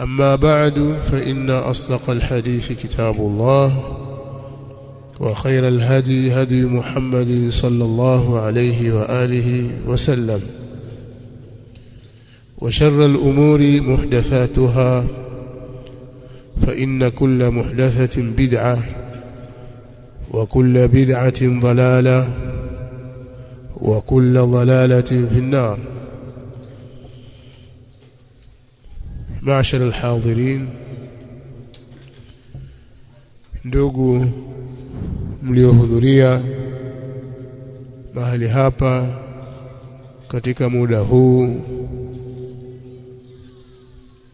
أما بعد فإن أصدق الحديث كتاب الله وخير الهدي هدي محمد صلى الله عليه وآله وسلم وشر الأمور محدثاتها فإن كل محدثة بدعة وكل بدعة ضلالة وكل ضلالة في النار. Mashar alhadhirin, ndugu mliohudhuria mahali hapa katika muda huu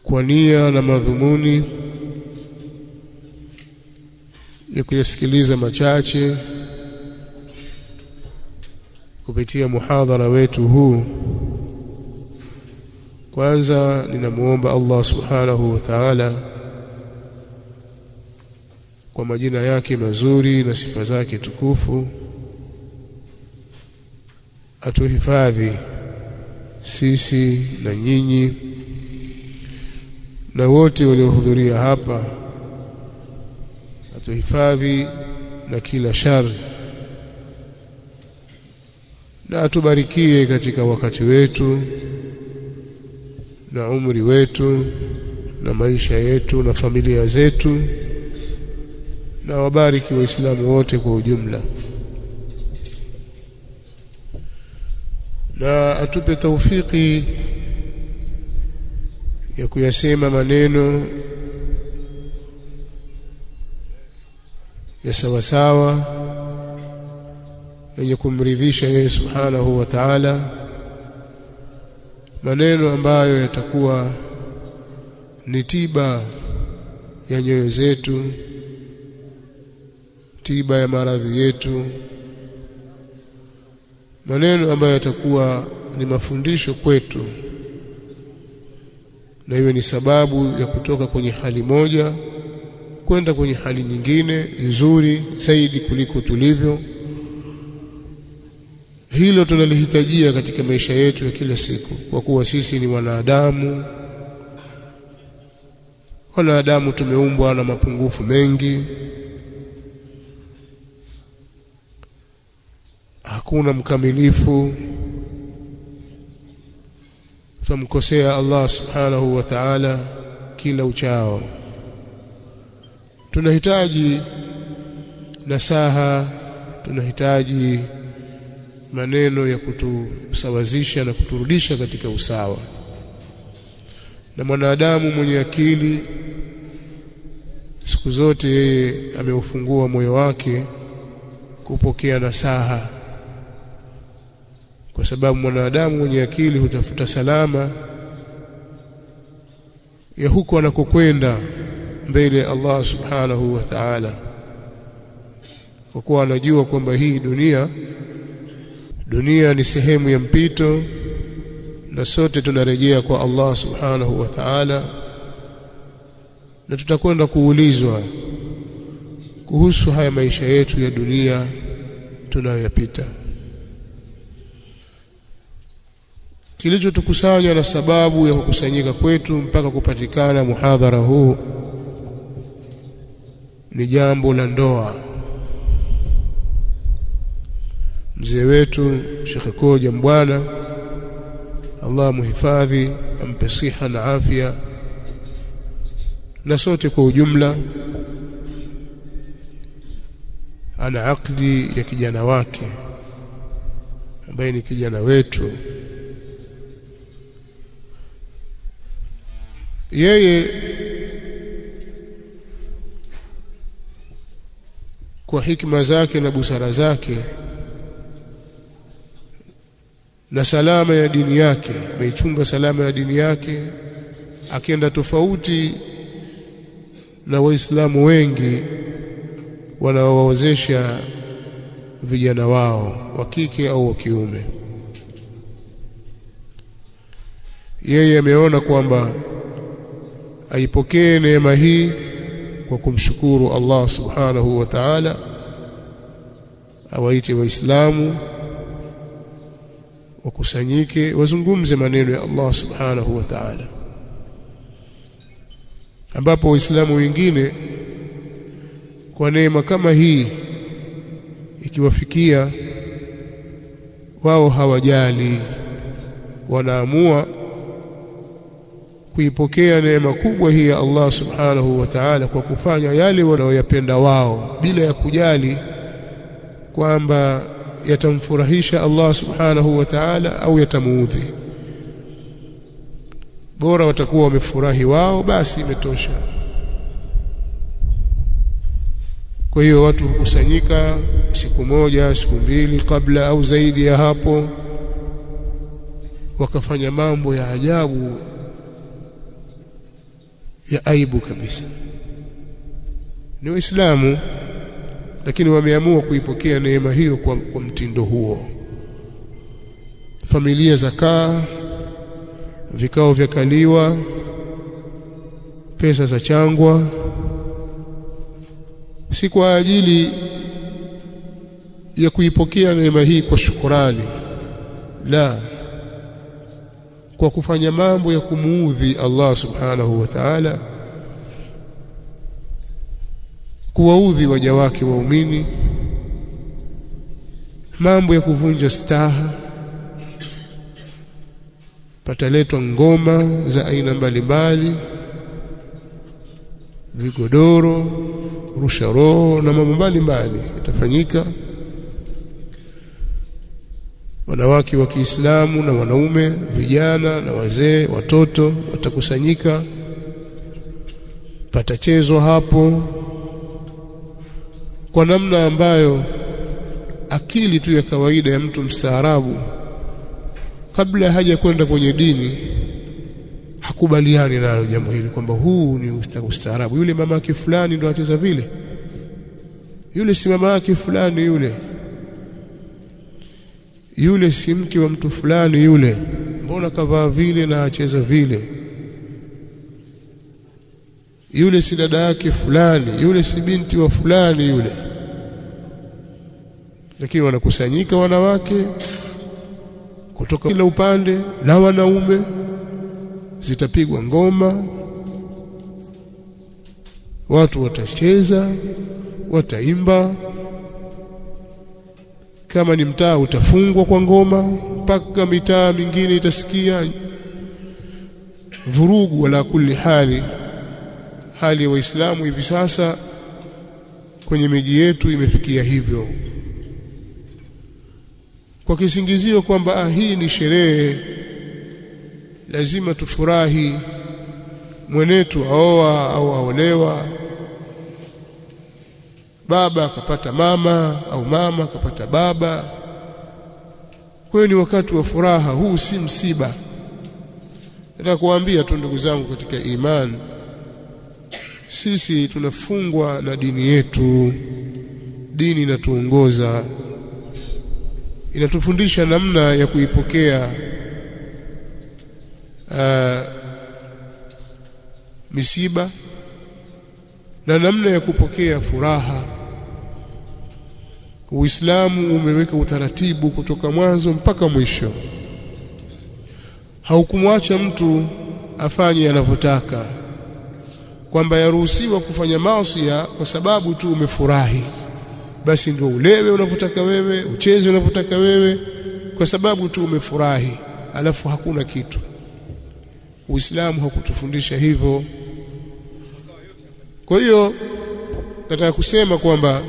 kwa nia na madhumuni ya kuyasikiliza machache kupitia muhadhara wetu huu kwanza ninamuomba Allah subhanahu wa ta'ala kwa majina yake mazuri na sifa zake tukufu atuhifadhi sisi na nyinyi na wote waliohudhuria hapa atuhifadhi na kila shari na atubarikie katika wakati wetu na umri wetu na maisha yetu na familia zetu na wabariki waislamu wote kwa ujumla. Na atupe taufiki ya kuyasema maneno ya sawasawa yenye kumridhisha yeye subhanahu wa ta'ala maneno ambayo yatakuwa ni tiba ya nyoyo zetu tiba ya maradhi yetu maneno ambayo yatakuwa ni mafundisho kwetu na hiyo ni sababu ya kutoka kwenye hali moja kwenda kwenye hali nyingine nzuri zaidi kuliko tulivyo hilo tunalihitajia katika maisha yetu ya kila siku kwa kuwa sisi ni wanadamu. Wanadamu tumeumbwa na mapungufu mengi. Hakuna mkamilifu. Tumkosea Allah subhanahu wa ta'ala kila uchao. Tunahitaji nasaha tunahitaji maneno ya kutusawazisha na kuturudisha katika usawa. Na mwanadamu mwenye akili siku zote yeye ameufungua moyo wake kupokea nasaha. Kwa sababu mwanadamu mwenye akili hutafuta salama ya huko anakokwenda mbele ya Allah subhanahu wa ta'ala. Kwa kuwa anajua kwamba hii dunia dunia ni sehemu ya mpito na sote tunarejea kwa Allah subhanahu wa ta'ala na tutakwenda kuulizwa kuhusu haya maisha yetu ya dunia tunayoyapita. Kilichotukusanya na sababu ya kukusanyika kwetu mpaka kupatikana muhadhara huu ni jambo la ndoa mzee wetu Sheikh Koja Mbwana Allah muhifadhi ampe siha na afya. Na sote kwa ujumla ana akdi ya kijana wake ambaye ni kijana wetu. Yeye kwa hikma zake na busara zake na salama ya dini yake ameichunga salama ya dini yake akienda tofauti na waislamu wengi wanaowawezesha vijana wao wa kike au wa kiume. Yeye ameona kwamba aipokee neema hii kwa kumshukuru Allah subhanahu wa ta'ala awaite waislamu wakusanyike wazungumze maneno ya Allah subhanahu wa ta'ala. Ambapo waislamu wengine kwa neema kama hii ikiwafikia wao hawajali. Wanaamua kuipokea neema kubwa hii ya Allah subhanahu wa ta'ala kwa kufanya yale wanayoyapenda wao bila ya kujali kwamba yatamfurahisha Allah subhanahu wa ta'ala au yatamuudhi? Bora watakuwa wamefurahi wao basi imetosha. Kwa hiyo watu hukusanyika siku moja siku mbili kabla au zaidi ya hapo wakafanya mambo ya ajabu ya aibu kabisa. Ni waislamu lakini wameamua kuipokea neema hiyo kwa, kwa mtindo huo. Familia zakaa vikao vya kaliwa pesa za changwa. Si kwa ajili ya kuipokea neema hii kwa shukurani. La kwa kufanya mambo ya kumuudhi Allah subhanahu wa ta'ala kuwaudhi waja wake waumini mambo ya kuvunja staha pataletwa ngoma za aina mbalimbali vigodoro rusha na mambo mbalimbali yatafanyika. Wanawake wa Kiislamu na wanaume vijana na wazee watoto watakusanyika. Patachezwa hapo kwa namna ambayo akili tu ya kawaida ya mtu mstaarabu kabla haja kwenda kwenye dini hakubaliani nalo jambo hili kwamba huu ni ustaarabu. Yule mama yake fulani ndo acheza vile. Yule si mama yake fulani yule. Yule si mke wa mtu fulani yule. Mbona kavaa vile na acheza vile yule si dada yake fulani yule si binti wa fulani yule. Lakini wanakusanyika wanawake kutoka kila upande na wanaume zitapigwa ngoma watu watacheza wataimba. Kama ni mtaa utafungwa kwa ngoma mpaka mitaa mingine itasikia vurugu wala kulli hali hali ya waislamu hivi sasa kwenye miji yetu imefikia hivyo. Kwa kisingizio kwamba ah, hii ni sherehe lazima tufurahi mwenetu aoa au aolewa baba akapata mama au mama akapata baba. Kwa ni wakati wa furaha huu si msiba. Nataka kuambia tu ndugu zangu katika imani sisi tunafungwa na dini yetu. Dini inatuongoza. Inatufundisha namna ya kuipokea. Uh, misiba na namna ya kupokea furaha. Uislamu umeweka utaratibu kutoka mwanzo mpaka mwisho. Haukumwacha mtu afanye anavyotaka kwamba yaruhusiwa kufanya maasi kwa sababu tu umefurahi. Basi ndio ulewe unapotaka wewe ucheze unapotaka wewe kwa sababu tu umefurahi. Alafu hakuna kitu. Uislamu hakutufundisha hivyo. Kwa hiyo nataka kusema kwamba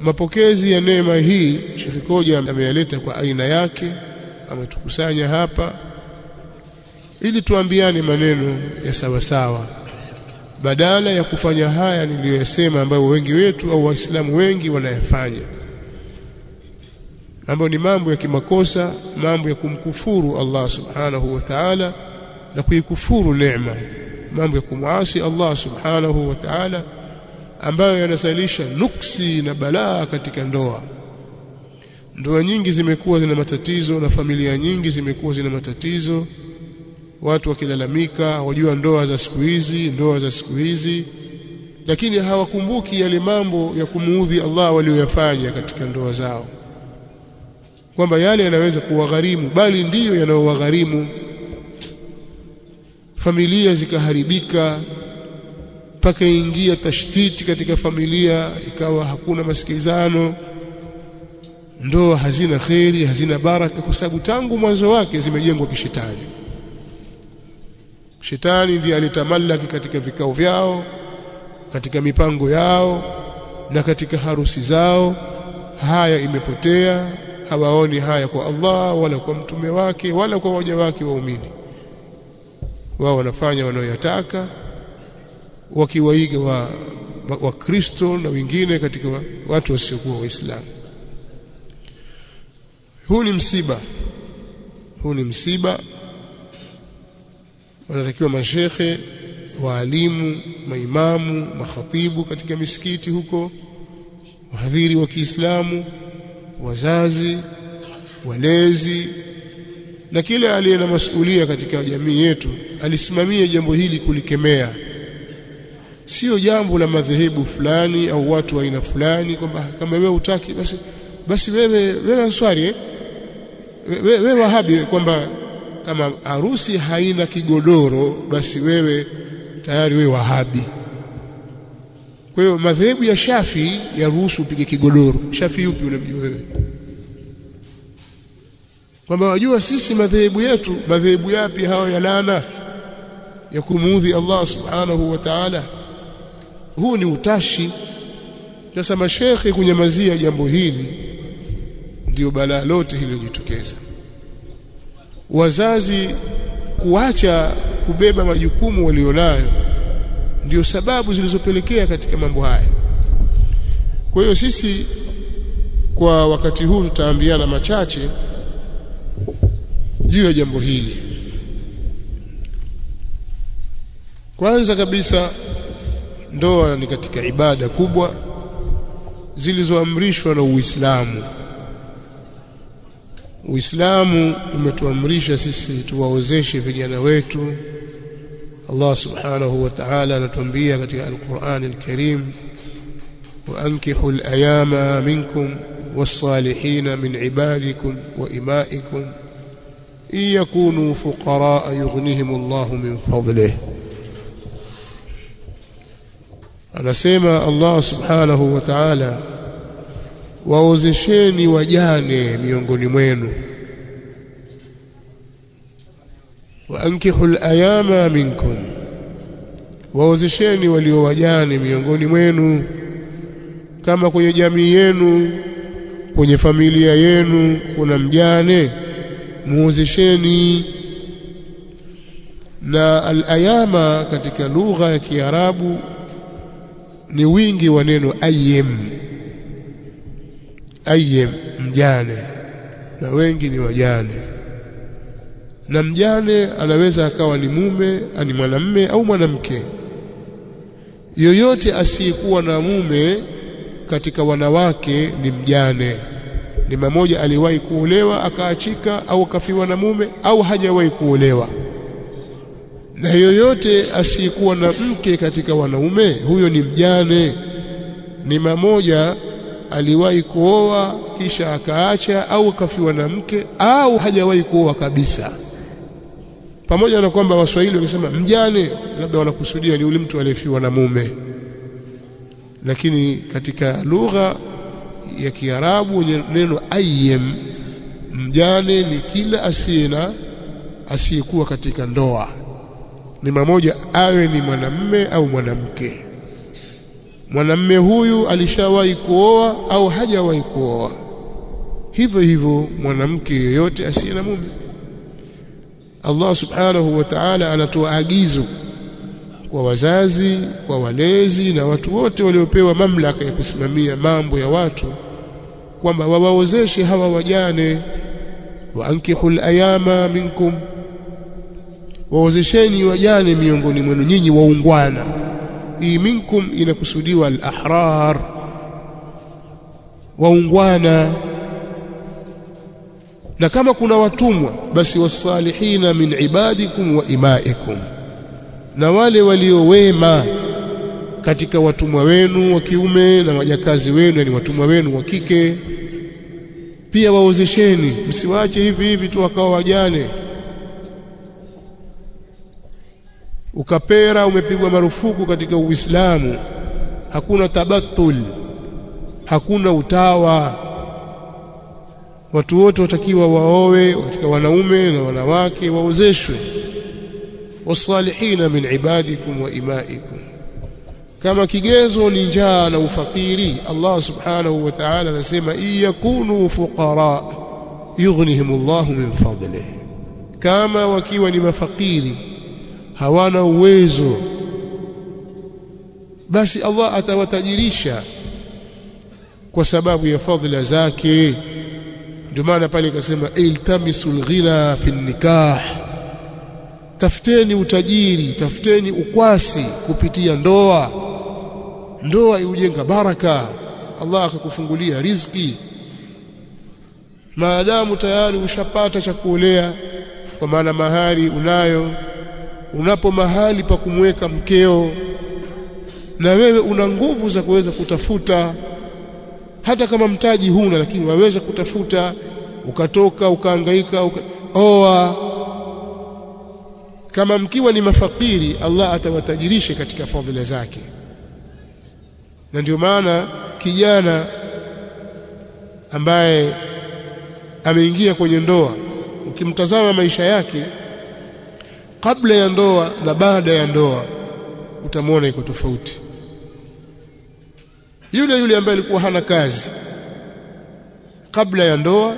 mapokezi ya neema hii Sheikh Koja ameyaleta kwa aina yake ametukusanya hapa ili tuambiane maneno ya sawasawa. sawa badala ya kufanya haya niliyosema ambayo wengi wetu au waislamu wengi wanayafanya. Ambayo ni mambo ya kimakosa mambo ya kumkufuru Allah subhanahu wa ta'ala na kuikufuru neema. Mambo ya kumwasi Allah subhanahu wa ta'ala ambayo yanasalisha nuksi na balaa katika ndoa. Ndoa nyingi zimekuwa zina matatizo na familia nyingi zimekuwa zina matatizo watu wakilalamika wajua ndoa za siku hizi ndoa za siku hizi. Lakini hawakumbuki yale mambo ya kumuudhi Allah walioyafanya katika ndoa zao. Kwamba yale yanaweza kuwagharimu bali ndiyo yanayowagharimu. Familia zikaharibika mpaka ingia tashtiti katika familia ikawa hakuna masikizano. Ndoa hazina kheri hazina baraka kwa sababu tangu mwanzo wake zimejengwa kishetani shetani ndiye alitamallaki katika vikao vyao katika mipango yao na katika harusi zao. Haya imepotea hawaoni haya kwa Allah wala kwa mtume wake wala kwa waja wake waumini. Wao wanafanya wanayoyataka wakiwaiga wa wakristo na wengine katika watu wasiokuwa waislamu. Huu ni msiba. Huu ni msiba wanatakiwa mashekhe waalimu maimamu makhatibu katika misikiti huko wahadhiri wa Kiislamu wazazi walezi na kila aliye na masulia katika jamii yetu alisimamia jambo hili kulikemea sio jambo la madhehebu fulani au watu wa aina fulani kwamba kama wewe utaki basi basi wewe wewe answari eh? wewe wahabi kwamba kama harusi haina kigodoro basi wewe tayari wewe wahabi. Kwa hiyo madhehebu ya Shafi yaruhusu upige kigodoro. Shafi yupi unamjua wewe? Kwamba wajua sisi madhehebu yetu madhehebu yapi hayo ya lana ya kumuudhi Allah subhanahu wa ta'ala. Huu ni utashi. Sasa mashekhe kunyamazia jambo hili ndio balaa lote hililojitokeza wazazi kuacha kubeba majukumu walionayo ndio sababu zilizopelekea katika mambo haya. Kwa hiyo sisi kwa wakati huu tutaambiana machache juu ya jambo hili. Kwanza kabisa ndoa ni katika ibada kubwa zilizoamrishwa na Uislamu Uislamu umetuamrisha sisi tuwaozeshe vijana wetu Allah subhanahu wa ta'ala anatuambia katika Al-Qur'an Al-Karim وأنكحوا الأيام منكم والصالحين من عبادكم وإمائكم إن يكونوا فقراء يغنيهم الله من فضله anasema Allah subhanahu wa ta'ala waozesheni wajane miongoni mwenu. Waankihul ayama minkum waozesheni walio wajane miongoni mwenu kama kwenye jamii yenu kwenye familia yenu kuna mjane muozesheni. Na al-ayama katika lugha ya Kiarabu ni wingi wa neno ayyem ayyem mjane. Na wengi ni wajane. Na mjane anaweza akawa ni mume ani mwanamme au mwanamke. Yoyote asiyekuwa na mume katika wanawake ni mjane. Ni mmoja aliwahi kuolewa akaachika au akafiwa na mume au hajawahi kuolewa. Na yoyote asiyekuwa na mke katika wanaume huyo ni mjane. Ni mamoja aliwahi kuoa kisha akaacha au akafiwa na mke au hajawahi kuoa kabisa. Pamoja na kwamba waswahili wakisema mjane labda wanakusudia ni yule mtu aliyefiwa na mume. Lakini katika lugha ya Kiarabu neno ayyem mjane ni kila asiye na asiyekuwa katika ndoa. Ni mamoja awe ni mwanamme au mwanamke mwanamme huyu alishawahi kuoa au hajawahi kuoa. Hivyo hivyo mwanamke yeyote asiye na mume. Allah subhanahu wa ta'ala anatoa agizo kwa wazazi kwa walezi na watu wote waliopewa mamlaka ya kusimamia mambo ya watu kwamba wawaozeshe hawa wajane. Waankihul ayama minkum waozesheni wajane miongoni mwenu nyinyi waungwana hii minkum inakusudiwa al-ahrar waungwana. Na kama kuna watumwa basi wasalihina min ibadikum wa imaikum na wale waliowema katika watumwa wenu wa kiume na wajakazi wenu ni watumwa wenu wa kike pia waozesheni msiwache hivi hivi tu wakawa wajane ukapera umepigwa marufuku katika Uislamu. Hakuna tabatul hakuna utawa. Watu wote watakiwa waowe katika wanaume na wanawake waozeshwe. Wasalihina min ibadikum wa imaikum. Kama kigezo ni njaa na ufakiri Allah subhanahu wa ta'ala anasema iyakunu fuqara yughnihimullahu min fadlihi. Kama wakiwa ni mafakiri hawana uwezo. Basi Allah atawatajirisha kwa sababu ya fadhila zake. Ndio maana pale ikasema iltamisul ghina fi nikah. Tafuteni utajiri tafuteni ukwasi kupitia ndoa. Ndoa iujenga baraka. Allah akakufungulia riziki. Maadamu tayari ushapata cha kuolea kwa maana mahali unayo unapo mahali pa kumweka mkeo na wewe una nguvu za kuweza kutafuta. Hata kama mtaji huna lakini waweza kutafuta ukatoka ukaangaika uka... oa. Kama mkiwa ni mafakiri Allah atawatajirisha katika fadhila zake. Na ndio maana kijana ambaye ameingia kwenye ndoa ukimtazama maisha yake kabla ya ndoa na baada ya ndoa utamwona iko tofauti. Yule yule ambaye alikuwa hana kazi kabla ya ndoa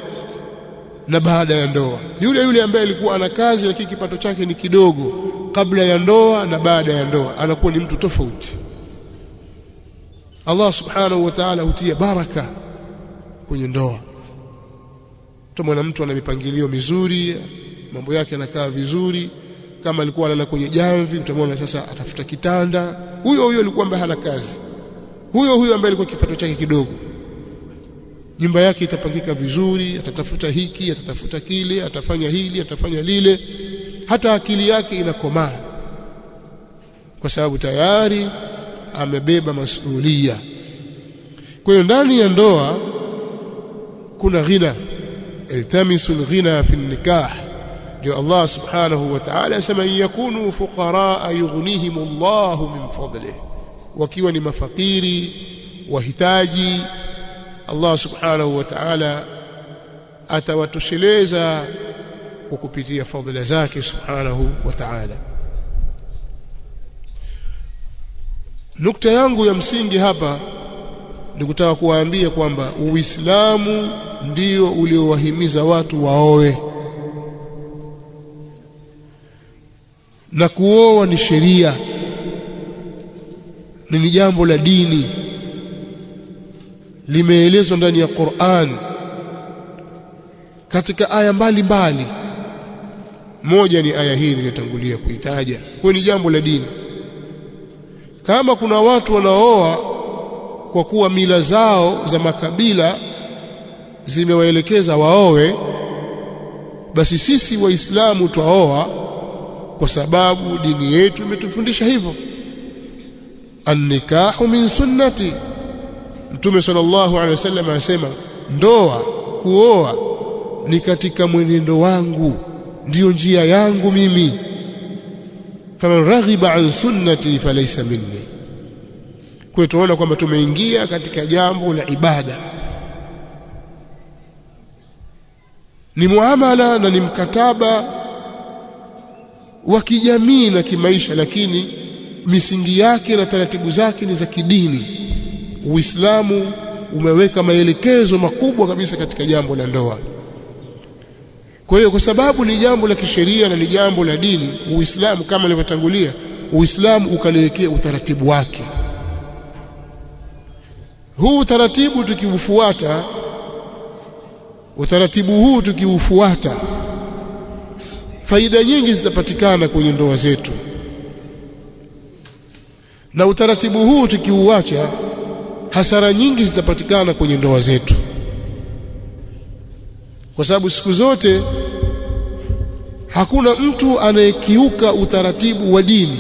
na baada ya ndoa. Yule yule ambaye alikuwa ana kazi lakini kipato chake ni kidogo kabla ya ndoa na baada ya ndoa anakuwa ni mtu tofauti. Allah subhanahu wa ta'ala hutia baraka kwenye ndoa. Tumwona mtu ana mipangilio mizuri mambo yake yanakaa vizuri kama alikuwa analala kwenye jamvi utamwona sasa atafuta kitanda. Huyo huyo alikuwa ambaye hana kazi. Huyo huyo ambaye alikuwa kipato chake kidogo. Nyumba yake itapangika vizuri atatafuta hiki atatafuta kile atafanya hili atafanya lile. Hata akili yake inakomaa. Kwa sababu tayari amebeba masuhulia kwa hiyo ndani ya ndoa kuna ghina. Iltamisu lghina fi nikah ndio Allah subhanahu wa ta'ala asema yakunu fuqara yughnihim Allah min fadlihi. Wakiwa ni mafakiri wahitaji Allah subhanahu wa ta'ala atawatosheleza kwa kupitia fadhila zake subhanahu wa ta'ala. Nukta yangu ya msingi hapa ni kutaka kuwaambia kwamba Uislamu ndio uliowahimiza watu waoe na kuoa ni sheria. Ni jambo la dini. Limeelezwa ndani ya Qur'an. Katika aya mbalimbali. Moja ni aya hii niliyotangulia kuitaja. Kwa ni jambo la dini. Kama kuna watu wanaoa kwa kuwa mila zao za makabila zimewaelekeza waowe basi sisi waislamu twaoa kwa sababu dini yetu imetufundisha hivyo. Annikahu min sunnati. Mtume sallallahu alaihi wasallam anasema ndoa kuoa ni katika mwenendo wangu ndiyo njia yangu mimi. Faman raghiba an sunnati falaysa minni. Kwa tunaona kwamba tumeingia katika jambo la ibada. Ni muamala na ni mkataba wa kijamii na kimaisha lakini misingi yake na taratibu zake ni za kidini. Uislamu umeweka maelekezo makubwa kabisa katika jambo la ndoa. Kwa hiyo kwa sababu ni jambo la kisheria na ni jambo la dini Uislamu kama nilivyotangulia Uislamu ukaliwekea utaratibu wake. Huu utaratibu tukiufuata utaratibu huu tukiufuata faida nyingi zitapatikana kwenye ndoa zetu. Na utaratibu huu tukiuacha hasara nyingi zitapatikana kwenye ndoa zetu. Kwa sababu siku zote hakuna mtu anayekiuka utaratibu wa dini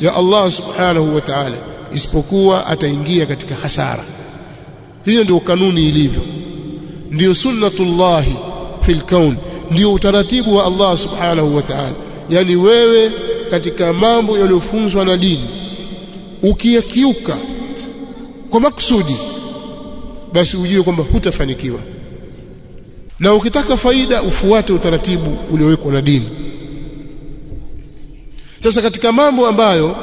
ya Allah subhanahu wa ta'ala isipokuwa ataingia katika hasara. Hiyo ndio kanuni ilivyo. Ndio sunnatullahi fil kaun ndio utaratibu wa Allah subhanahu wa ta'ala. Yani wewe katika mambo yaliyofunzwa na dini ukiyakiuka kwa maksudi basi ujue kwamba hutafanikiwa. Na ukitaka faida ufuate utaratibu uliowekwa na dini. Sasa katika mambo ambayo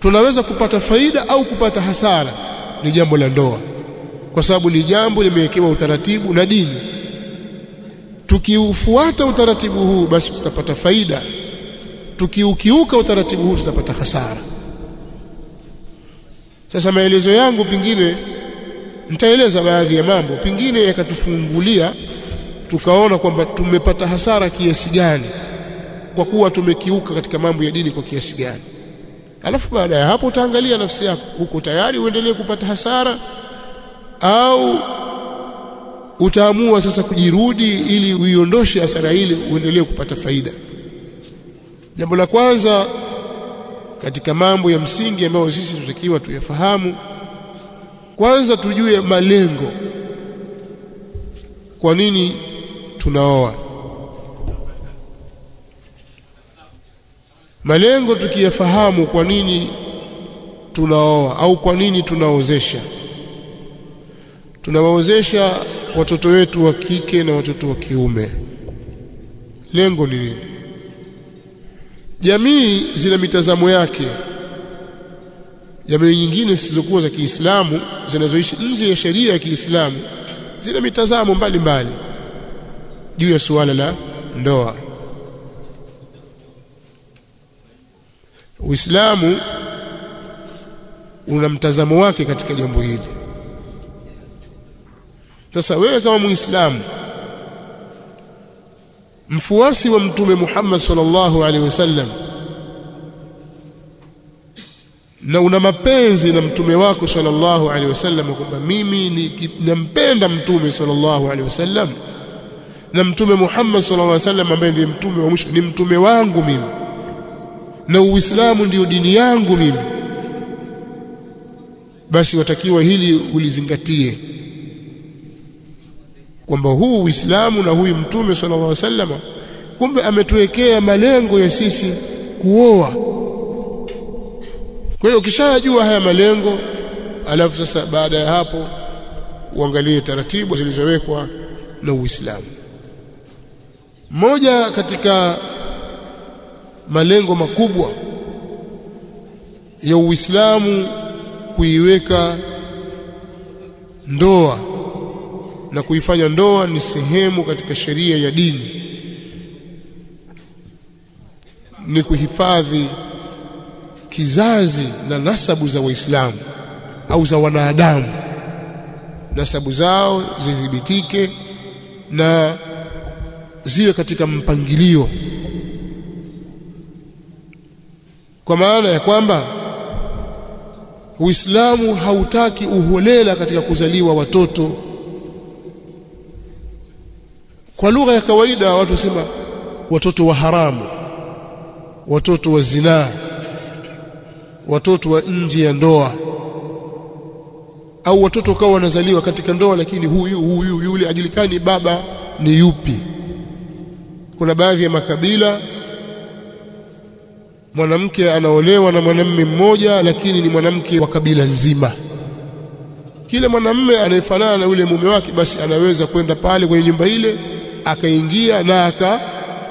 tunaweza kupata faida au kupata hasara ni jambo la ndoa. Kwa sababu ni jambo limewekewa utaratibu na dini tukiufuata utaratibu huu basi tutapata faida. Tukiukiuka utaratibu huu tutapata hasara. Sasa maelezo yangu pingine nitaeleza baadhi ya mambo. Pingine yakatufungulia tukaona kwamba tumepata hasara kiasi gani kwa kuwa tumekiuka katika mambo ya dini kwa kiasi gani. Alafu baada ya hapo utaangalia nafsi yako. Huko tayari uendelee kupata hasara au utaamua sasa kujirudi ili uiondoshe hasara ile uendelee kupata faida. Jambo la kwanza katika mambo ya msingi ambayo sisi tunatakiwa tuyafahamu kwanza tujue malengo. Kwa nini tunaoa? Malengo tukiyafahamu kwa nini tunaoa au kwa nini tunaozesha? Tunawaozesha watoto wetu wa kike na watoto wa kiume. Lengo ni nini? Jamii zina mitazamo yake. Jamii nyingine zisizokuwa za Kiislamu zinazoishi nje ya sheria ya Kiislamu zina mitazamo mbalimbali juu ya suala la ndoa. Uislamu una mtazamo wake katika jambo hili sasa wewe kama muislamu mfuasi wa mtume Muhammad sallallahu alaihi wasallam na una mapenzi na mtume wako sallallahu alaihi wasallam kwamba mimi nampenda mtume sallallahu alaihi wasallam na mtume Muhammad sallallahu alaihi wasallam ambaye ndiye mtume wa mwisho ni mtume wangu mimi na Uislamu ndiyo dini yangu mimi basi watakiwa hili ulizingatie kwamba huu Uislamu na huyu mtume sallallahu alaihi wasallam kumbe ametuwekea malengo ya sisi kuoa. Kwa hiyo ukishajua haya malengo alafu sasa baada ya hapo uangalie taratibu zilizowekwa na Uislamu. Moja katika malengo makubwa ya Uislamu kuiweka ndoa na kuifanya ndoa ni sehemu katika sheria ya dini. Ni kuhifadhi kizazi na nasabu za Waislamu au za wanadamu. Nasabu zao zithibitike na ziwe katika mpangilio. Kwa maana ya kwamba Uislamu hautaki uholela katika kuzaliwa watoto kwa lugha ya kawaida watu wasema watoto wa haramu watoto wa zinaa watoto wa nje ya ndoa au watoto kawa wanazaliwa katika ndoa lakini huyu huyu yule ajulikani baba ni yupi. Kuna baadhi ya makabila mwanamke anaolewa na mwanamume mmoja lakini ni mwanamke wa kabila nzima. Kile mwanamume anayefanana na yule mume wake basi anaweza kwenda pale kwenye nyumba ile akaingia na aka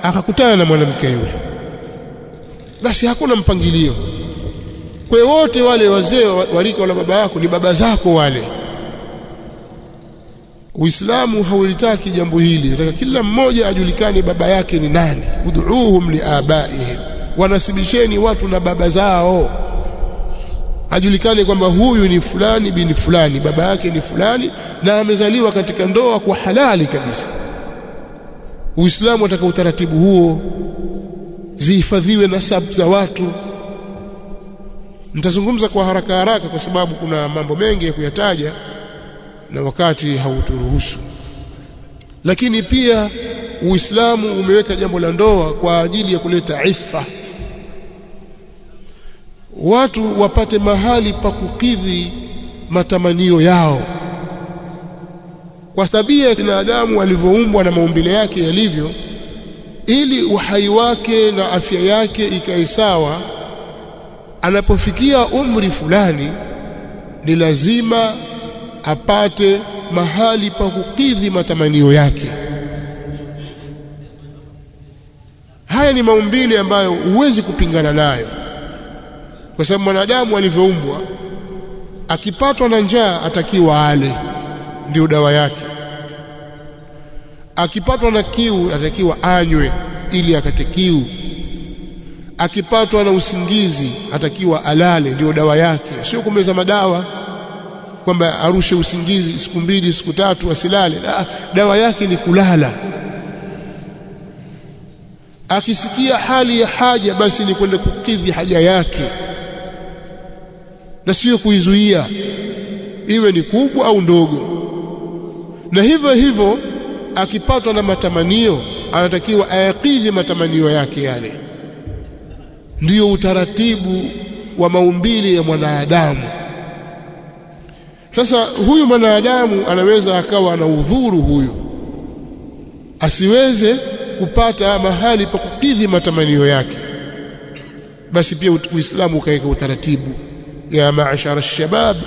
akakutana na mwanamke yule. Basi hakuna mpangilio. Kwa wote wale wazee warika wala baba yako ni baba zako wale. Uislamu haulitaki jambo hili. Nataka kila mmoja ajulikane baba yake ni nani. Ud'uuhum liabaihim wanasibisheni watu na baba zao. Ajulikane kwamba huyu ni fulani bin fulani baba yake ni fulani na amezaliwa katika ndoa kwa halali kabisa Uislamu ataka utaratibu huo zihifadhiwe nasab za watu. Nitazungumza kwa haraka haraka kwa sababu kuna mambo mengi ya kuyataja na wakati hauturuhusu. Lakini pia Uislamu umeweka jambo la ndoa kwa ajili ya kuleta ifa. Watu wapate mahali pa kukidhi matamanio yao kwa tabia ya binadamu alivyoumbwa na maumbile yake yalivyo ili uhai wake na afya yake ikae sawa anapofikia umri fulani ni lazima apate mahali pa kukidhi matamanio yake. Haya ni maumbile ambayo huwezi kupingana nayo. Kwa sababu mwanadamu alivyoumbwa akipatwa na njaa atakiwa ale ndio dawa yake. Akipatwa na kiu atakiwa anywe ili akate kiu. Akipatwa na usingizi atakiwa alale ndio dawa yake. Sio kumeza madawa kwamba arushe usingizi siku mbili siku tatu asilale. Da, dawa yake ni kulala. Akisikia hali ya haja basi ni kwenda kukidhi haja yake. Na sio kuizuia iwe ni kubwa au ndogo na hivyo hivyo akipatwa na matamanio anatakiwa ayakidhi matamanio yake yale. Ndiyo utaratibu wa maumbile ya mwanadamu. Sasa huyu mwanadamu anaweza akawa na udhuru huyu. Asiweze kupata mahali pa kukidhi matamanio yake. Basi pia uislamu ukaweka utaratibu. Ya maashara alshabab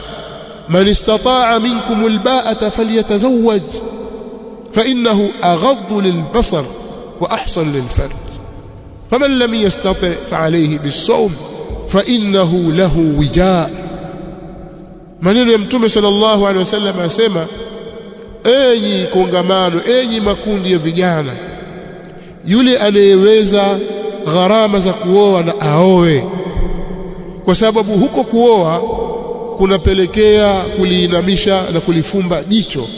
man istata'a minkum alba'ata falyatazawwaj fa innahu aghaddu lilbasar wa ahsan lilfarj faman lam yastati' fa'alayhi bis-sawm fa innahu lahu wija' maneno ya mtume sallallahu alaihi wasallam asema enyi kongamano enyi makundi ya vijana yule anayeweza gharama za kuoa na aoe kwa sababu huko kuoa kunapelekea kuliinamisha na kulifumba jicho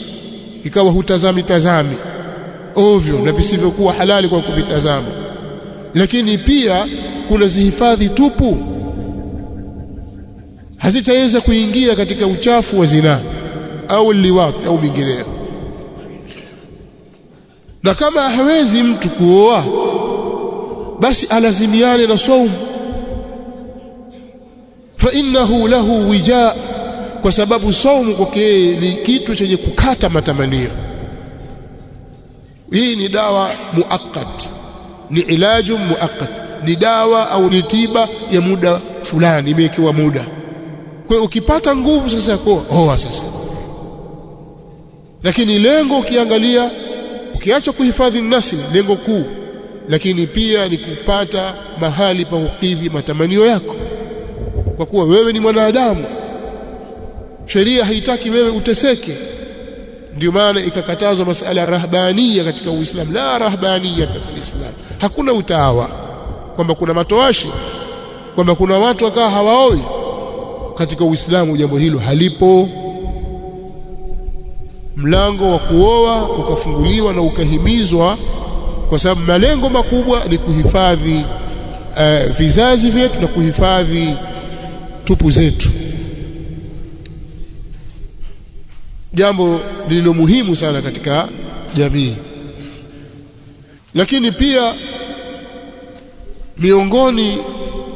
ikawa hutazami tazami ovyo na visivyokuwa halali kwa kuvitazama. Lakini pia kuna zihifadhi tupu hazitaweza kuingia katika uchafu wa zinaa au liwat au mingineyo na kama hawezi mtu kuoa basi alazimiane na saumu fa innahu lahu wija kwa sababu saumu kwake ni kitu chenye kukata matamanio. Hii ni dawa muakkad ni ilaju muakkad ni dawa au ni tiba ya muda fulani imewekewa muda. Kwa ukipata nguvu sasa yako oa sasa. Lakini lengo ukiangalia ukiacha kuhifadhi nafsi lengo kuu lakini pia ni kupata mahali pa kukidhi matamanio yako kwa kuwa wewe ni mwanadamu. Sheria haitaki wewe uteseke. Ndio maana ikakatazwa masala ya rahbania katika Uislamu. La rahbania katika Uislamu hakuna utawa kwamba kuna matoashi kwamba kuna watu wakawa hawaoi. Katika Uislamu jambo hilo halipo. Mlango wa kuoa ukafunguliwa na ukahimizwa kwa sababu malengo makubwa ni kuhifadhi uh, vizazi vyetu na kuhifadhi tupu zetu. Jambo lililo muhimu sana katika jamii. Lakini pia miongoni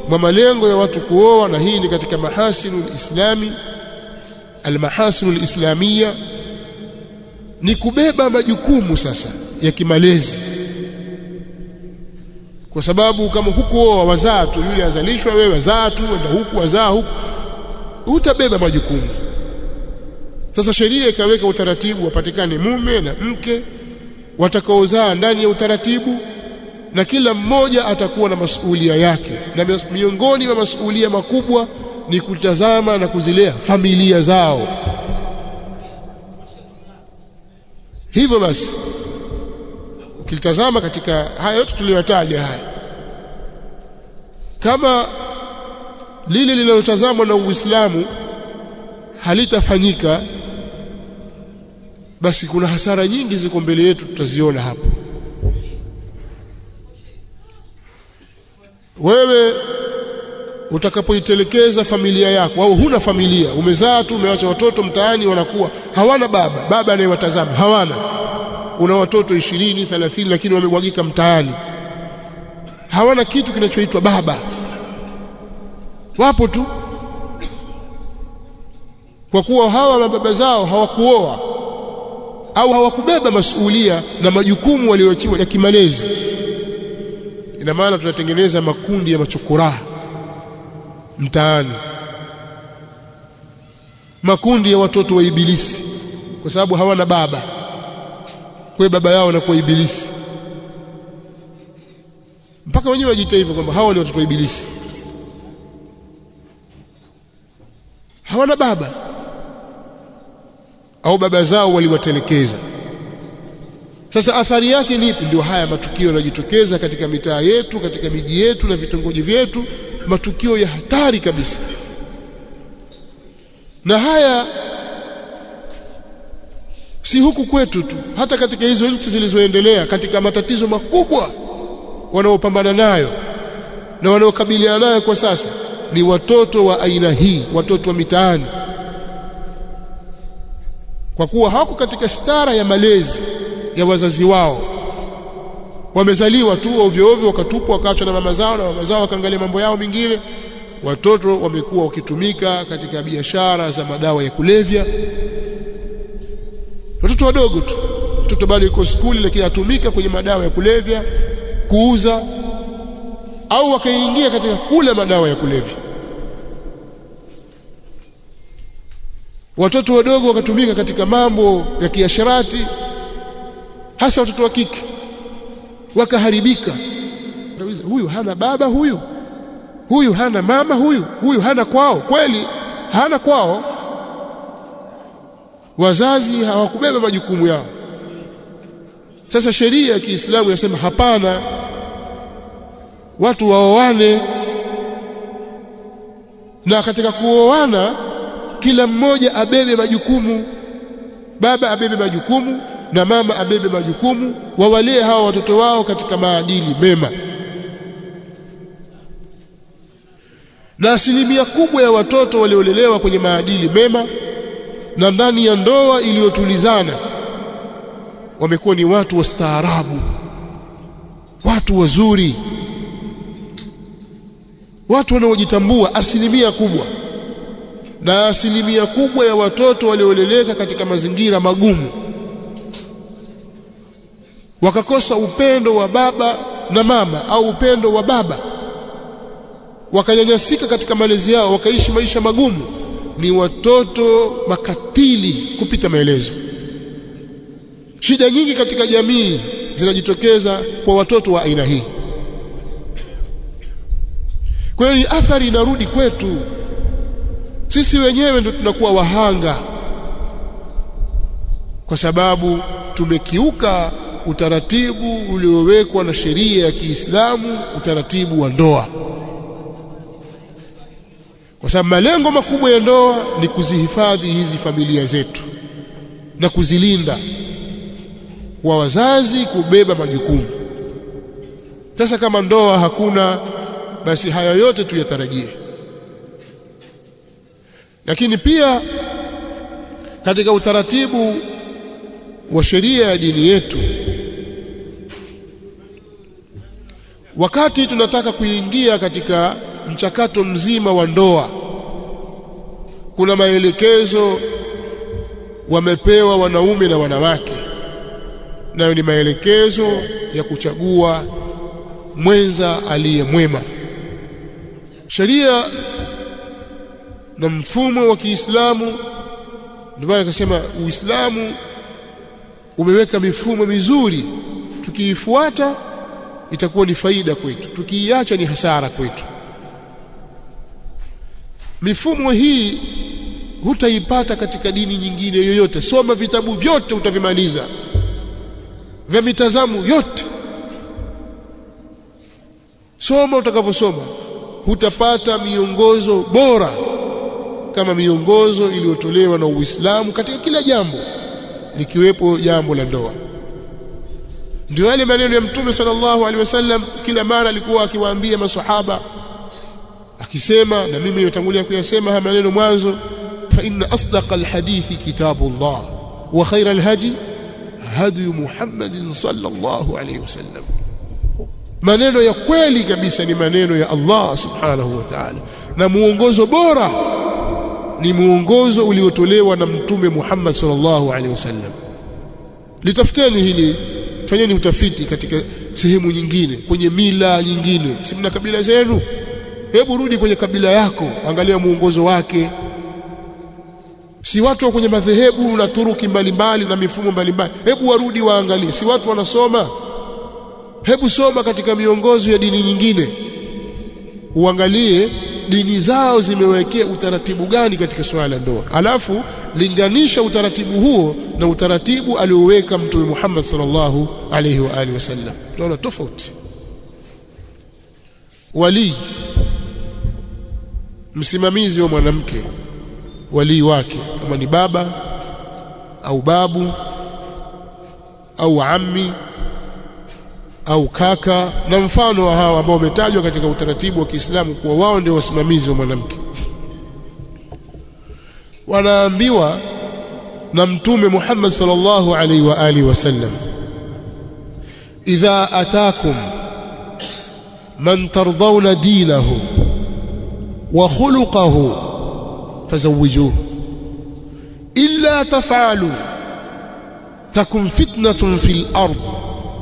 mwa malengo ya watu kuoa na hii ni katika mahasinul islami almahasinul islamia ni kubeba majukumu sasa ya kimalezi kwa sababu kama hukuoa wazaa tu yule azalishwa wewe wazaa tu enda huku wazaa huku utabeba majukumu. Sasa sheria ikaweka utaratibu wapatikane mume na mke watakaozaa ndani ya utaratibu na kila mmoja atakuwa na masuhulia yake. Na miongoni mwa masuhulia makubwa ni kutazama na kuzilea familia zao. Hivyo basi ukitazama katika haya yote tuliyotaja haya kama lile linalotazamwa na Uislamu halitafanyika basi kuna hasara nyingi ziko mbele yetu tutaziona hapo. Wewe utakapoitelekeza familia yako au huna familia umezaa tu umewacha watoto mtaani wanakuwa hawana baba baba anayewatazama hawana una watoto 20 30 lakini wamemwagika mtaani. Hawana kitu kinachoitwa baba. Wapo tu. Kwa kuwa hawa mababa zao hawakuoa au hawakubeba masuhulia na majukumu walioachiwa ya kimalezi. Ina maana tunatengeneza makundi ya machokora mtaani. Makundi ya watoto wa ibilisi kwa sababu hawana baba kwa baba yao anakuwa ibilisi. Mpaka wenyewe wajiita hivyo kwamba hawa ni watoto wa ibilisi. Hawana baba. Au baba zao waliwatelekeza. Sasa athari yake ni ndio haya matukio yanajitokeza katika mitaa yetu katika miji yetu na vitongoji vyetu. Matukio ya hatari kabisa. Na haya si huku kwetu tu hata katika hizo nchi zilizoendelea katika matatizo makubwa wanaopambana nayo na wanaokabiliana nayo kwa sasa ni watoto wa aina hii watoto wa mitaani. Kwa kuwa hawako katika stara ya malezi ya wazazi wao. Wamezaliwa tu ovyo ovyo wakatupwa wakaachwa na mama zao na mama zao wakaangalia mambo yao mengine. Watoto wamekuwa wakitumika katika biashara za madawa ya kulevya watoto wadogo tu. Mtoto bado yuko skuli lakini atumika kwenye madawa ya kulevya kuuza au wakaingia katika kula madawa ya kulevya. Watoto wadogo wakatumika katika mambo ya kiasharati hasa watoto wa kike. Wakaharibika. Huyu hana baba huyu? Huyu hana mama huyu? Huyu hana kwao? Kweli hana kwao wazazi hawakubeba majukumu yao. Sasa sheria ya Kiislamu inasema hapana watu waoane na katika kuoana kila mmoja abebe majukumu. Baba abebe majukumu na mama abebe majukumu wawalee hawa watoto wao katika maadili mema. Na asilimia kubwa ya watoto waliolelewa kwenye maadili mema na ndani ya ndoa iliyotulizana wamekuwa ni watu wastaarabu watu wazuri watu wanaojitambua asilimia kubwa. Na asilimia kubwa ya watoto walioleleka katika mazingira magumu wakakosa upendo wa baba na mama au upendo wa baba wakanyanyasika katika malezi yao wakaishi maisha magumu ni watoto makatili kupita maelezo. Shida nyingi katika jamii zinajitokeza kwa watoto wa aina hii. Kwa hiyo athari inarudi kwetu. Sisi wenyewe ndio tunakuwa wahanga kwa sababu tumekiuka utaratibu uliowekwa na sheria ya Kiislamu utaratibu wa ndoa kwa sababu malengo makubwa ya ndoa ni kuzihifadhi hizi familia zetu na kuzilinda kwa wazazi kubeba majukumu. Sasa kama ndoa hakuna basi haya yote tuyatarajie. Lakini pia katika utaratibu wa sheria ya dini yetu wakati tunataka kuingia katika mchakato mzima wa ndoa. Kuna maelekezo wamepewa wanaume na wanawake. Nayo ni maelekezo ya kuchagua mwenza aliye mwema. Sheria na mfumo wa Kiislamu ndio akasema Uislamu umeweka mifumo mizuri. Tukiifuata itakuwa ni faida kwetu. Tukiiacha ni hasara kwetu mifumo hii hutaipata katika dini nyingine yoyote. Soma vitabu vyote utavimaliza vya mitazamo yote. Soma utakavyosoma hutapata miongozo bora kama miongozo iliyotolewa na Uislamu katika kila jambo likiwepo jambo la ndoa. Ndio yale maneno ya Mtume sallallahu alaihi wasallam kila mara alikuwa akiwaambia maswahaba akisema na mimi nimetangulia kuyasema haya maneno mwanzo fa inna asdaqa alhadithi kitabullah wa khaira alhadi hadi Muhammadin sallallahu alayhi wasallam maneno ya kweli kabisa ni maneno ya Allah subhanahu wa ta'ala. Na muongozo bora ni muongozo uliotolewa na mtume Muhammad sallallahu alaihi wasallam litafuteni hili fanyeni utafiti katika sehemu nyingine kwenye mila nyingine. Si mna kabila zenu hebu rudi kwenye kabila yako angalia muongozo wake. Si watu wa kwenye madhehebu na turuki mbalimbali na mifumo mbalimbali. Hebu warudi waangalie si watu wanasoma? Hebu soma katika miongozo ya dini nyingine. Uangalie dini zao zimewekea utaratibu gani katika swala la ndoa. Alafu linganisha utaratibu huo na utaratibu alioweka mtume Muhammad sallallahu alaihi wa alihi wasallam. Tunaona tofauti. Wali msimamizi wa mwanamke walii wake kama ni baba au babu au ammi au kaka na mfano wa hawa ambao umetajwa katika utaratibu wa Kiislamu kuwa wao ndio wasimamizi wa mwanamke. Wanaambiwa na mtume Muhammad sallallahu alaihi wa alihi wasallam idha atakum man tardawna dinahu fazawijuhu illa taf'alu takun fitnatun fil ard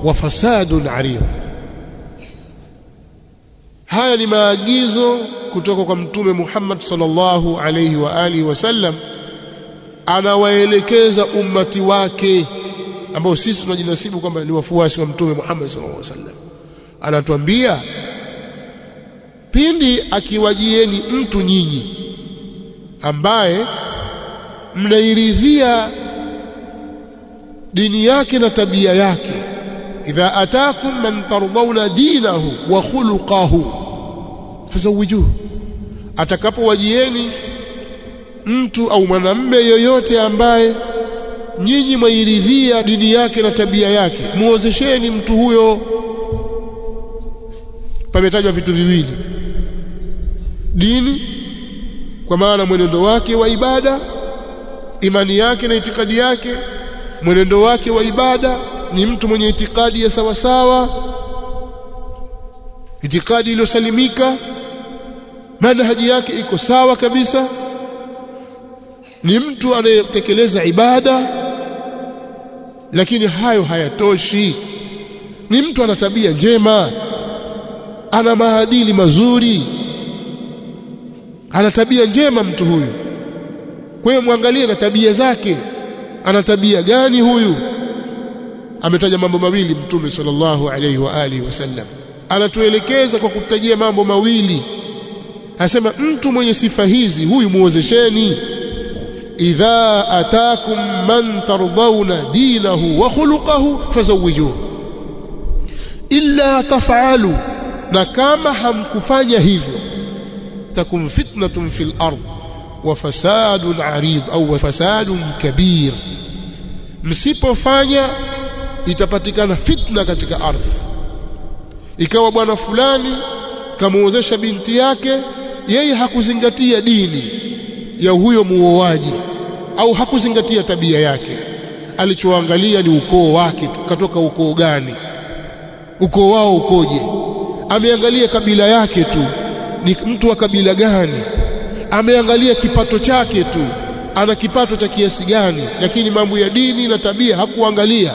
wa fasadun arid. Haya ni maagizo kutoka kwa mtume Muhammad sallallahu alayhi wa alihi wasallam anawaelekeza ummati wake ambao sisi tunajinasibu kwamba ni wafuasi wa mtume Muhammad sallallahu alayhi wasallam anatuambia pindi akiwajieni mtu nyinyi ambaye mnairidhia dini yake na tabia yake. Idha atakum man tardawna dinahu wa khuluqahu fazawijuhu atakapowajieni mtu au mwanamme yoyote ambaye nyinyi mwairidhia dini yake na tabia yake muozesheni mtu huyo. Pametajwa vitu viwili dini kwa maana mwenendo wake wa ibada imani yake na itikadi yake mwenendo wake wa ibada ni mtu mwenye itikadi ya sawa sawa itikadi iliyosalimika manhaji yake iko sawa kabisa ni mtu anayetekeleza ibada lakini hayo hayatoshi. Ni mtu ana tabia njema ana maadili mazuri ana tabia njema mtu huyu. Kwa hiyo mwangalie na tabia zake. Ana tabia gani huyu? Ametaja mambo mawili mtume sallallahu alaihi wa alihi wasallam anatuelekeza kwa kutajia mambo mawili. Anasema mtu mwenye sifa hizi huyu muozesheni. Idha atakum man tardawna dinahu wa khuluquhu fazawijuhu illa taf'alu. Na kama hamkufanya hivyo fitnatun fil ard wa fasadun arid au fasadun kabir msipofanya itapatikana fitna katika ardhi. Ikawa bwana fulani kamuozesha binti yake yeye hakuzingatia dini ya huyo muoaji au hakuzingatia tabia yake. Alichoangalia ni ukoo wake katoka ukoo gani? Ukoo wao ukoje? Ameangalia kabila yake tu ni mtu wa kabila gani? Ameangalia kipato chake tu ana kipato cha kiasi gani? Lakini mambo ya dini na tabia hakuangalia.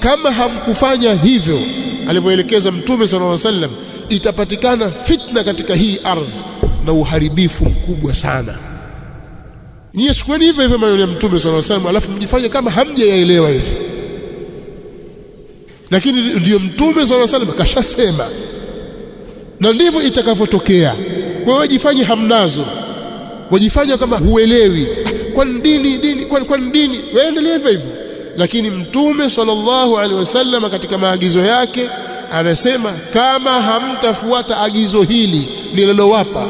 Kama hamkufanya hivyo alivyoelekeza mtume sallallahu alaihi wasallam itapatikana fitna katika hii ardhi na uharibifu mkubwa sana. Nyie chukueni hivyo hivyo maneno ya mtume sallallahu alaihi wasallam alafu mjifanye kama hamjayaelewa hivyo. Lakini ndiyo mtume sallallahu alaihi wasallam kashasema na ndivyo itakavyotokea. Kwa hiyo jifanye hamnazo. Wajifanye kama huelewi. Kwa dini dini kwa, kwa dini waendelee hivyo hivyo. Lakini mtume sallallahu alaihi wasallam katika maagizo yake anasema kama hamtafuata agizo hili nililowapa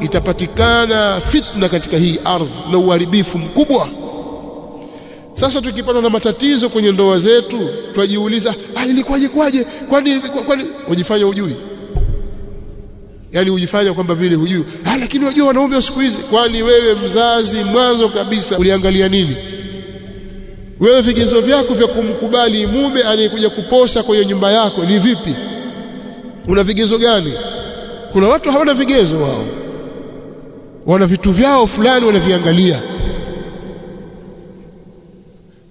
itapatikana fitna katika hii ardhi na uharibifu mkubwa. Sasa tukipata na matatizo kwenye ndoa zetu twajiuliza ah ilikuwaje kwaje? Kwani kwani wajifanya ujui yani hujifanya kwamba vile hujui. Ah lakini unajua wanaume wa siku hizi kwani wewe mzazi mwanzo kabisa uliangalia nini? Wewe vigezo vyako vya kumkubali mume anayekuja kuposa kwenye nyumba yako ni vipi? Una vigezo gani? Kuna watu hawana vigezo wao wana vitu vyao fulani wanaviangalia.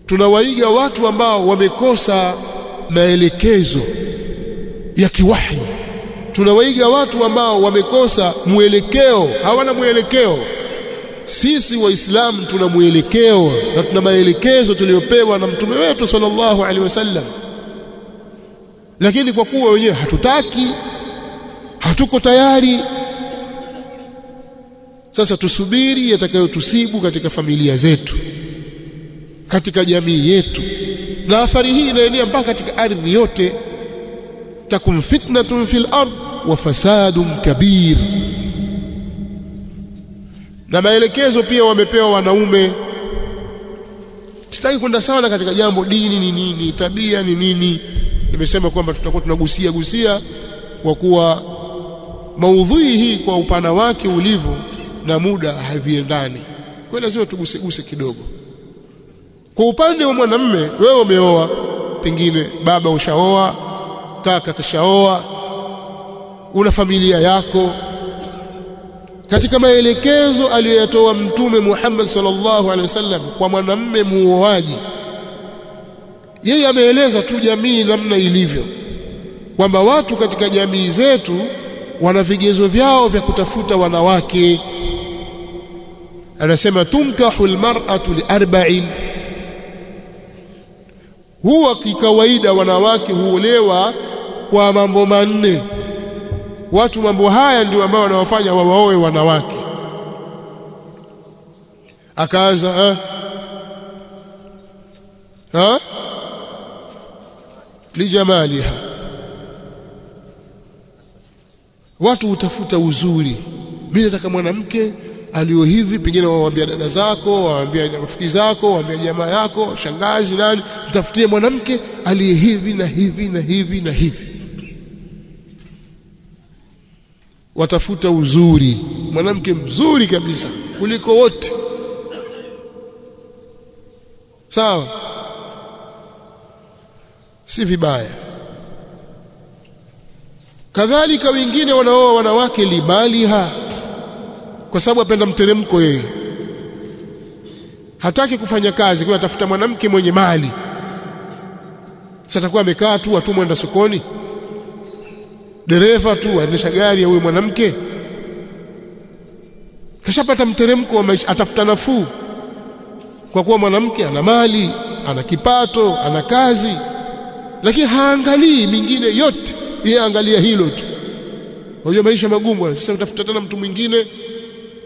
Tunawaiga watu ambao wamekosa maelekezo ya kiwahi tunawaiga watu ambao wamekosa mwelekeo. Hawana mwelekeo. Sisi waislamu tuna mwelekeo na tuna maelekezo tuliyopewa na mtume wetu sallallahu alaihi wasallam. Lakini kwa kuwa wenyewe hatutaki hatuko tayari. Sasa tusubiri yatakayotusibu katika familia zetu katika jamii yetu. Na athari hii inaenea mpaka katika ardhi yote. Takun fitnatun fil ard fasadun kabir. Na maelekezo pia wamepewa wanaume. Sitaki kwenda sana katika jambo dini ni nini tabia ni nini. Nimesema kwamba tutakuwa tunagusia gusia kwa kuwa maudhui hii kwa upana wake ulivyo na muda haviendani. Kwa lazima tuguseguse kidogo. Kwa upande wa mwanamme wewe umeoa pengine baba ushaoa kaka kashaoa una familia yako. Katika maelekezo aliyoyatoa mtume Muhammad sallallahu alaihi wasallam kwa mwanamme muoaji yeye ameeleza tu jamii namna ilivyo kwamba watu katika jamii zetu wana vigezo vyao vya kutafuta wanawake. Anasema tunkahu almar'atu liarba'in. Huwa kikawaida wanawake huolewa kwa mambo manne watu mambo haya ndio ambao wanawafanya wawaoe wanawake akaanza ha? ha? lijamaliha watu hutafuta uzuri mimi nataka mwanamke alio hivi pengine waambia dada zako waambia rafiki zako waambia jamaa yako shangazi nani mtafutie mwanamke aliye hivi na hivi na hivi na hivi watafuta uzuri mwanamke mzuri kabisa kuliko wote. Sawa? Si vibaya. Kadhalika wengine wanaoa wanawake libaliha kwa sababu apenda mteremko yeye. Hataki kufanya kazi kwa atafuta mwanamke mwenye mali. Sasa atakuwa amekaa tu atumwe enda sokoni dereva tu aendesha gari ya huyo mwanamke. Kashapata mteremko wa maisha atafuta nafuu. Kwa kuwa mwanamke ana mali ana kipato ana kazi lakini haangalii mingine yote. Yeye angalia hilo tu. Hiyo maisha magumu sasa utafuta tena mtu mwingine?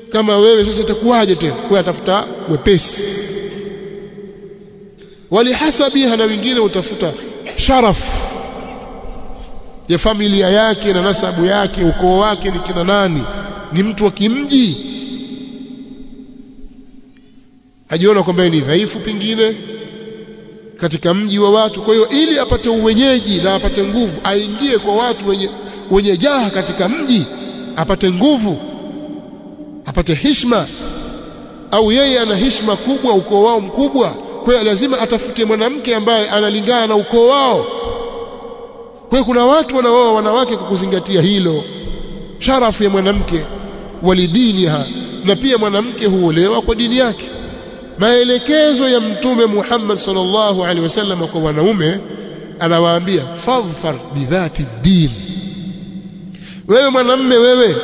Kama wewe sasa itakuwaje tena? Kwa atafuta wepesi. Walihasabiha na wengine utafuta sharaf ya familia yake na nasabu yake ukoo wake ni kina nani? Ni mtu wa kimji. Ajiona kwamba ni dhaifu pengine katika mji wa watu. Kwa hiyo ili apate uwenyeji na apate nguvu aingie kwa watu wenye wenye jaha katika mji apate nguvu apate hishma au yeye ana hishma kubwa ukoo wao mkubwa. Kwa hiyo lazima atafute mwanamke ambaye analingana na ukoo wao kwa kuna watu wanaoa wanawake kwa kuzingatia hilo. Sharafu ya mwanamke walidiniha na pia mwanamke huolewa kwa dini yake. Maelekezo ya mtume Muhammad sallallahu alaihi wasallam kwa wanaume anawaambia fadhfar bidhati din wewe mwanamme wewe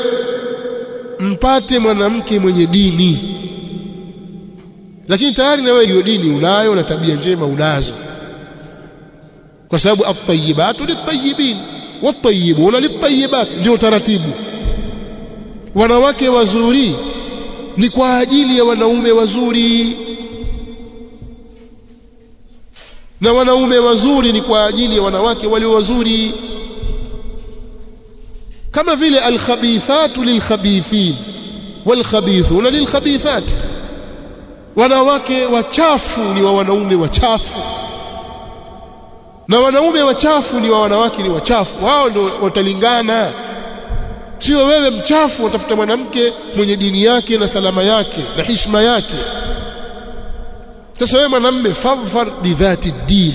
mpate mwanamke mwenye dini. Lakini tayari na wewe hiyo dini unayo na tabia njema unazo kwa sababu at-tayyibatu lit-tayyibin wat-tayyibuna lit-tayyibat ndio taratibu wanawake wazuri ni kwa ajili ya wanaume wazuri na wanaume wazuri ni kwa ajili ya wanawake walio wazuri kama vile alkhabithatu lilkhabithin walkhabithuna lilkhabithat wanawake wachafu ni wa wanaume wachafu na wanaume wachafu ni wa wanawake ni wachafu. Wao ndio watalingana. Sio wewe mchafu utafuta mwanamke mwenye dini yake na salama yake na heshima yake. Sasa wewe mwanamme fadhfar bidhati din.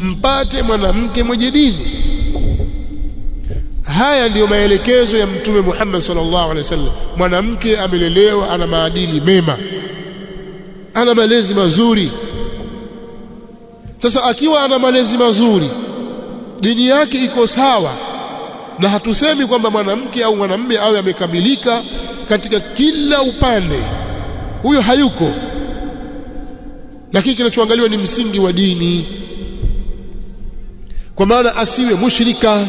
Mpate mwanamke mwenye dini. Haya ndiyo maelekezo ya mtume Muhammad sallallahu alaihi wasallam. Mwanamke amelelewa ana maadili mema. Ana malezi mazuri sasa akiwa ana malezi mazuri dini yake iko sawa na hatusemi kwamba mwanamke au mwanamume awe amekamilika katika kila upande. Huyo hayuko. Lakini kinachoangaliwa ni msingi wa dini. Kwa maana asiwe mushrika